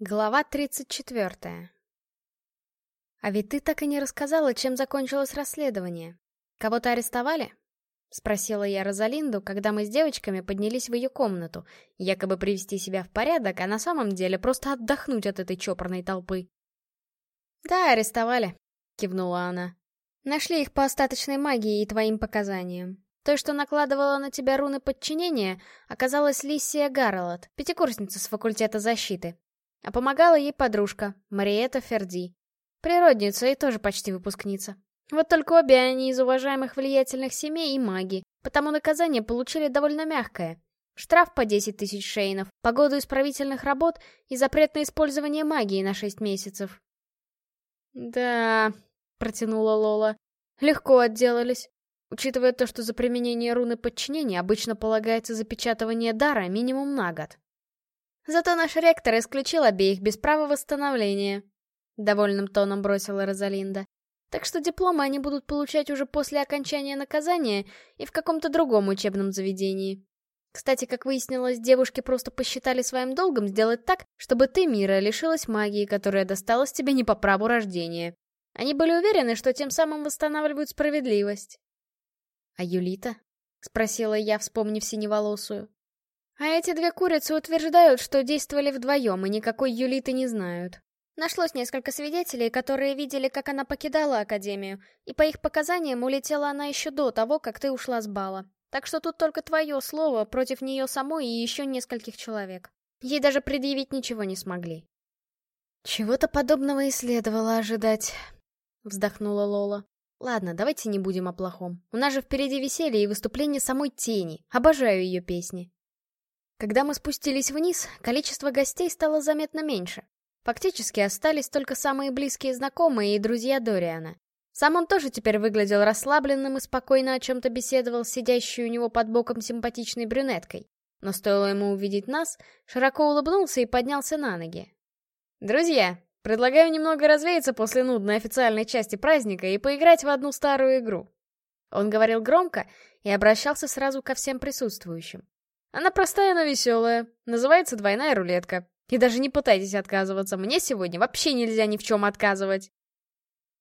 Глава 34. «А ведь ты так и не рассказала, чем закончилось расследование. Кого-то арестовали?» — спросила я Розалинду, когда мы с девочками поднялись в ее комнату, якобы привести себя в порядок, а на самом деле просто отдохнуть от этой чопорной толпы. «Да, арестовали», — кивнула она. «Нашли их по остаточной магии и твоим показаниям. Той, что накладывала на тебя руны подчинения, оказалась Лиссия Гарлот, пятикурсница с факультета защиты. А помогала ей подружка, Мариэта Ферди. Природница и тоже почти выпускница. Вот только обе они из уважаемых влиятельных семей и маги, потому наказание получили довольно мягкое. Штраф по 10 тысяч шейнов, погоду исправительных работ и запрет на использование магии на 6 месяцев. «Да», — протянула Лола, — «легко отделались. Учитывая то, что за применение руны подчинения обычно полагается запечатывание дара минимум на год. Зато наш ректор исключил обеих без права восстановления. Довольным тоном бросила Розалинда. Так что дипломы они будут получать уже после окончания наказания и в каком-то другом учебном заведении. Кстати, как выяснилось, девушки просто посчитали своим долгом сделать так, чтобы ты, Мира, лишилась магии, которая досталась тебе не по праву рождения. Они были уверены, что тем самым восстанавливают справедливость. «А Юлита?» — спросила я, вспомнив синеволосую. А эти две курицы утверждают, что действовали вдвоем и никакой Юлиты не знают. Нашлось несколько свидетелей, которые видели, как она покидала Академию, и по их показаниям улетела она еще до того, как ты ушла с бала. Так что тут только твое слово против нее самой и еще нескольких человек. Ей даже предъявить ничего не смогли. «Чего-то подобного и следовало ожидать», — вздохнула Лола. «Ладно, давайте не будем о плохом. У нас же впереди веселье и выступление самой Тени. Обожаю ее песни». Когда мы спустились вниз, количество гостей стало заметно меньше. Фактически остались только самые близкие знакомые и друзья Дориана. Сам он тоже теперь выглядел расслабленным и спокойно о чем-то беседовал с сидящей у него под боком симпатичной брюнеткой. Но стоило ему увидеть нас, широко улыбнулся и поднялся на ноги. «Друзья, предлагаю немного развеяться после нудной официальной части праздника и поиграть в одну старую игру». Он говорил громко и обращался сразу ко всем присутствующим. Она простая, но веселая. Называется двойная рулетка. И даже не пытайтесь отказываться. Мне сегодня вообще нельзя ни в чем отказывать.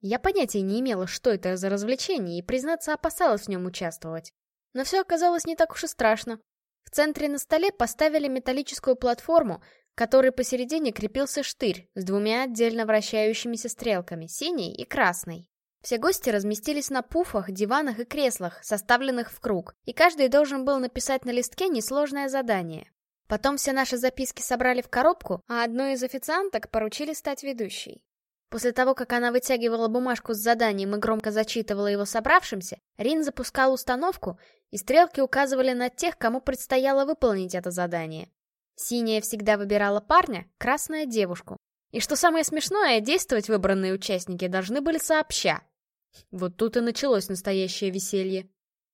Я понятия не имела, что это за развлечение, и, признаться, опасалась в нем участвовать. Но все оказалось не так уж и страшно. В центре на столе поставили металлическую платформу, которой посередине крепился штырь с двумя отдельно вращающимися стрелками, синей и красной. Все гости разместились на пуфах, диванах и креслах, составленных в круг, и каждый должен был написать на листке несложное задание. Потом все наши записки собрали в коробку, а одной из официанток поручили стать ведущей. После того, как она вытягивала бумажку с заданием и громко зачитывала его собравшимся, Рин запускал установку, и стрелки указывали на тех, кому предстояло выполнить это задание. Синяя всегда выбирала парня, красная — девушку. И что самое смешное, действовать выбранные участники должны были сообща. Вот тут и началось настоящее веселье.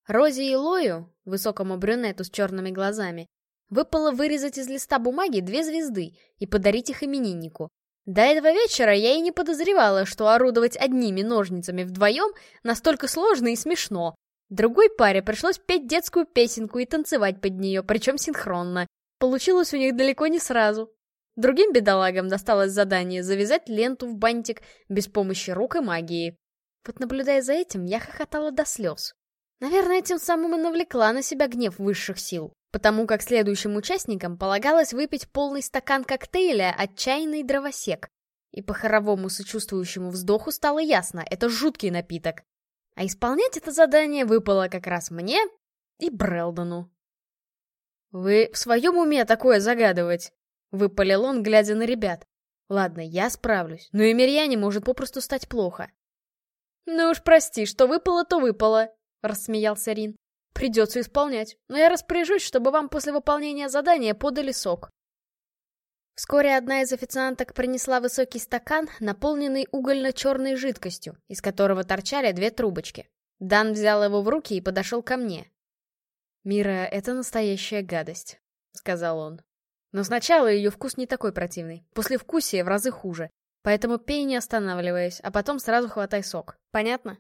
Рози и Лою, высокому брюнету с черными глазами, выпало вырезать из листа бумаги две звезды и подарить их имениннику. До этого вечера я и не подозревала, что орудовать одними ножницами вдвоем настолько сложно и смешно. Другой паре пришлось петь детскую песенку и танцевать под нее, причем синхронно. Получилось у них далеко не сразу. Другим бедолагам досталось задание завязать ленту в бантик без помощи рук и магии. Вот наблюдая за этим, я хохотала до слез. Наверное, тем самым и навлекла на себя гнев высших сил, потому как следующим участникам полагалось выпить полный стакан коктейля «Отчаянный дровосек». И по хоровому сочувствующему вздоху стало ясно, это жуткий напиток. А исполнять это задание выпало как раз мне и Брелдону. «Вы в своем уме такое загадывать?» Выпалил он, глядя на ребят. Ладно, я справлюсь, но и Мирьяне может попросту стать плохо. Ну уж прости, что выпало, то выпало, рассмеялся Рин. Придется исполнять, но я распоряжусь, чтобы вам после выполнения задания подали сок. Вскоре одна из официанток принесла высокий стакан, наполненный угольно-черной жидкостью, из которого торчали две трубочки. Дан взял его в руки и подошел ко мне. «Мира, это настоящая гадость», — сказал он. Но сначала ее вкус не такой противный, послевкусие в разы хуже. Поэтому пей не останавливаясь, а потом сразу хватай сок. Понятно?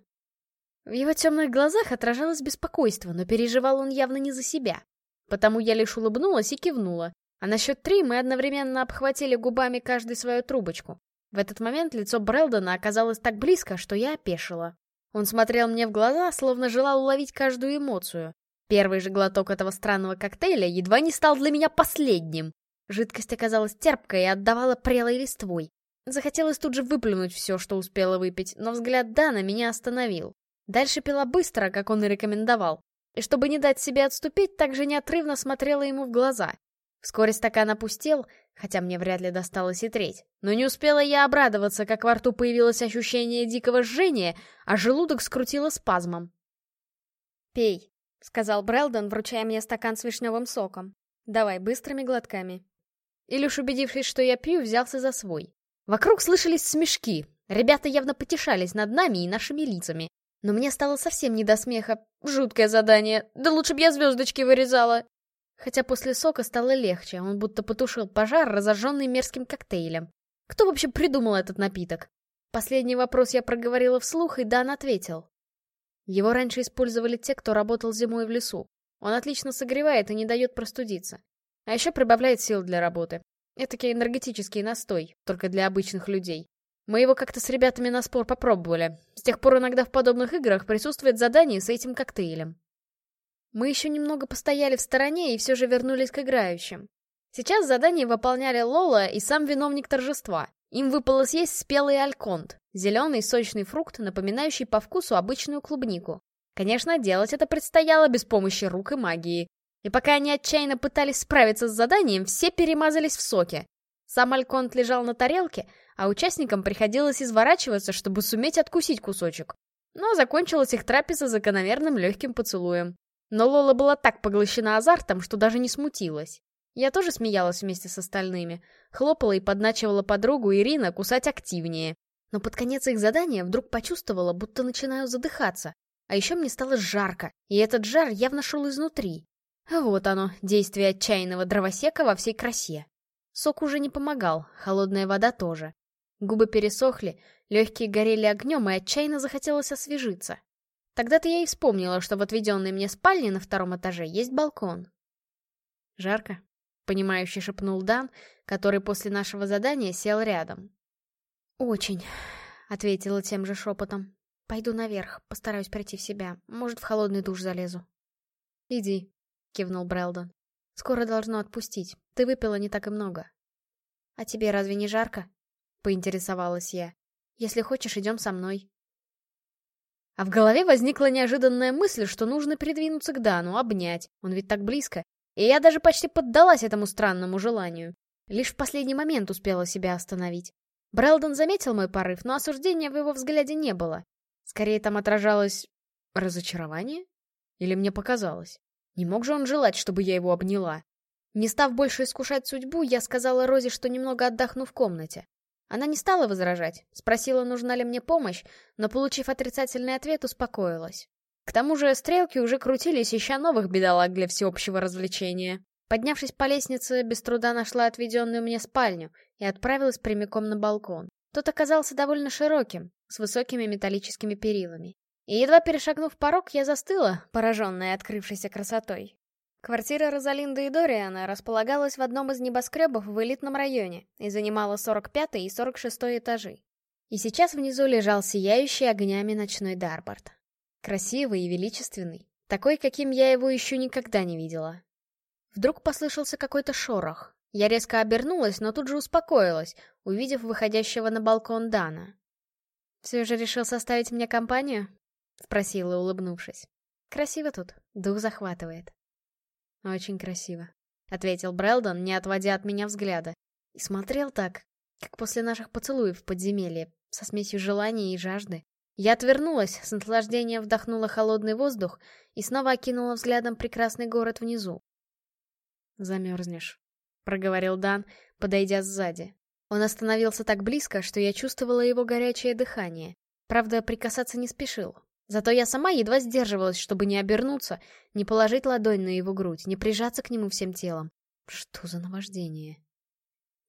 В его темных глазах отражалось беспокойство, но переживал он явно не за себя. Потому я лишь улыбнулась и кивнула, А на счет три мы одновременно обхватили губами каждый свою трубочку. В этот момент лицо Брэлдона оказалось так близко, что я опешила. Он смотрел мне в глаза, словно желал уловить каждую эмоцию. Первый же глоток этого странного коктейля едва не стал для меня последним. Жидкость оказалась терпкой и отдавала прелой листвой. Захотелось тут же выплюнуть все, что успела выпить, но взгляд Дана меня остановил. Дальше пила быстро, как он и рекомендовал. И чтобы не дать себе отступить, также неотрывно смотрела ему в глаза. Вскоре стакан опустел, хотя мне вряд ли досталось и треть. Но не успела я обрадоваться, как во рту появилось ощущение дикого жжения, а желудок скрутило спазмом. «Пей», — сказал Брэлдон, вручая мне стакан с вишневым соком. «Давай, быстрыми глотками». И лишь убедившись, что я пью, взялся за свой. Вокруг слышались смешки. Ребята явно потешались над нами и нашими лицами. Но мне стало совсем не до смеха. Жуткое задание. Да лучше бы я звездочки вырезала. Хотя после сока стало легче, он будто потушил пожар, разожженный мерзким коктейлем. Кто вообще придумал этот напиток? Последний вопрос я проговорила вслух, и Дан ответил. Его раньше использовали те, кто работал зимой в лесу. Он отлично согревает и не дает простудиться. А еще прибавляет сил для работы. Этакий энергетический настой, только для обычных людей. Мы его как-то с ребятами на спор попробовали. С тех пор иногда в подобных играх присутствует задание с этим коктейлем. Мы еще немного постояли в стороне и все же вернулись к играющим. Сейчас задание выполняли Лола и сам виновник торжества. Им выпало съесть спелый альконт, зеленый сочный фрукт, напоминающий по вкусу обычную клубнику. Конечно, делать это предстояло без помощи рук и магии. И пока они отчаянно пытались справиться с заданием, все перемазались в соке. Сам альконт лежал на тарелке, а участникам приходилось изворачиваться, чтобы суметь откусить кусочек. Но закончилась их трапеза закономерным легким поцелуем. Но Лола была так поглощена азартом, что даже не смутилась. Я тоже смеялась вместе с остальными, хлопала и подначивала подругу Ирина кусать активнее. Но под конец их задания вдруг почувствовала, будто начинаю задыхаться. А еще мне стало жарко, и этот жар явно шел изнутри. Вот оно, действие отчаянного дровосека во всей красе. Сок уже не помогал, холодная вода тоже. Губы пересохли, легкие горели огнем, и отчаянно захотелось освежиться. Тогда-то я и вспомнила, что в отведенной мне спальне на втором этаже есть балкон. «Жарко», — понимающе шепнул Дан, который после нашего задания сел рядом. «Очень», — ответила тем же шепотом. «Пойду наверх, постараюсь прийти в себя. Может, в холодный душ залезу». «Иди», — кивнул Брэлдон. «Скоро должно отпустить. Ты выпила не так и много». «А тебе разве не жарко?» поинтересовалась я. «Если хочешь, идем со мной». А в голове возникла неожиданная мысль, что нужно передвинуться к Дану, обнять, он ведь так близко. И я даже почти поддалась этому странному желанию. Лишь в последний момент успела себя остановить. Брэлдон заметил мой порыв, но осуждения в его взгляде не было. Скорее там отражалось... разочарование? Или мне показалось? Не мог же он желать, чтобы я его обняла? Не став больше искушать судьбу, я сказала Розе, что немного отдохну в комнате. Она не стала возражать, спросила, нужна ли мне помощь, но, получив отрицательный ответ, успокоилась. К тому же стрелки уже крутились, ища новых бедолаг для всеобщего развлечения. Поднявшись по лестнице, без труда нашла отведенную мне спальню и отправилась прямиком на балкон. Тот оказался довольно широким, с высокими металлическими перилами. И едва перешагнув порог, я застыла, пораженная открывшейся красотой. Квартира Розалинды и Дориана располагалась в одном из небоскребов в элитном районе и занимала 45 и 46 этажи. И сейчас внизу лежал сияющий огнями ночной Дарборд. Красивый и величественный, такой, каким я его еще никогда не видела. Вдруг послышался какой-то шорох. Я резко обернулась, но тут же успокоилась, увидев выходящего на балкон Дана. «Все же решил составить мне компанию?» — спросила, улыбнувшись. «Красиво тут, дух захватывает». «Очень красиво», — ответил Брэлдон, не отводя от меня взгляда. И смотрел так, как после наших поцелуев в подземелье, со смесью желания и жажды. Я отвернулась, с наслаждением вдохнула холодный воздух и снова окинула взглядом прекрасный город внизу. «Замерзнешь», — проговорил Дан, подойдя сзади. Он остановился так близко, что я чувствовала его горячее дыхание. Правда, прикасаться не спешил, Зато я сама едва сдерживалась, чтобы не обернуться, не положить ладонь на его грудь, не прижаться к нему всем телом. Что за наваждение?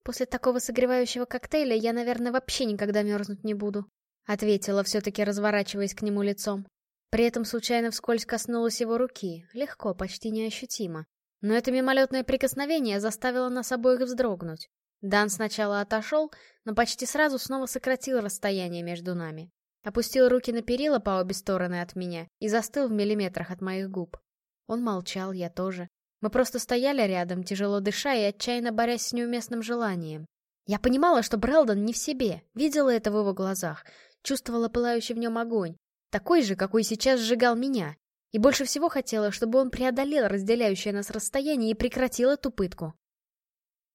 После такого согревающего коктейля я, наверное, вообще никогда мерзнуть не буду. Ответила, все-таки разворачиваясь к нему лицом. При этом случайно вскользь коснулась его руки, легко, почти неощутимо. Но это мимолетное прикосновение заставило нас обоих вздрогнуть. Дан сначала отошел, но почти сразу снова сократил расстояние между нами. Опустил руки на перила по обе стороны от меня и застыл в миллиметрах от моих губ. Он молчал, я тоже. Мы просто стояли рядом, тяжело дыша и отчаянно борясь с неуместным желанием. Я понимала, что Брэлдон не в себе, видела это в его глазах, чувствовала пылающий в нем огонь, такой же, какой сейчас сжигал меня, и больше всего хотела, чтобы он преодолел разделяющее нас расстояние и прекратил эту пытку.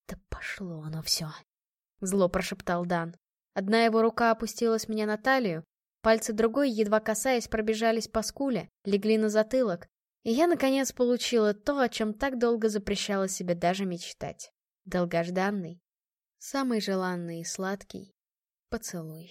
«Да пошло оно все!» — зло прошептал Дан. Одна его рука опустилась мне на талию, пальцы другой, едва касаясь, пробежались по скуле, легли на затылок, и я, наконец, получила то, о чем так долго запрещала себе даже мечтать. Долгожданный, самый желанный и сладкий поцелуй.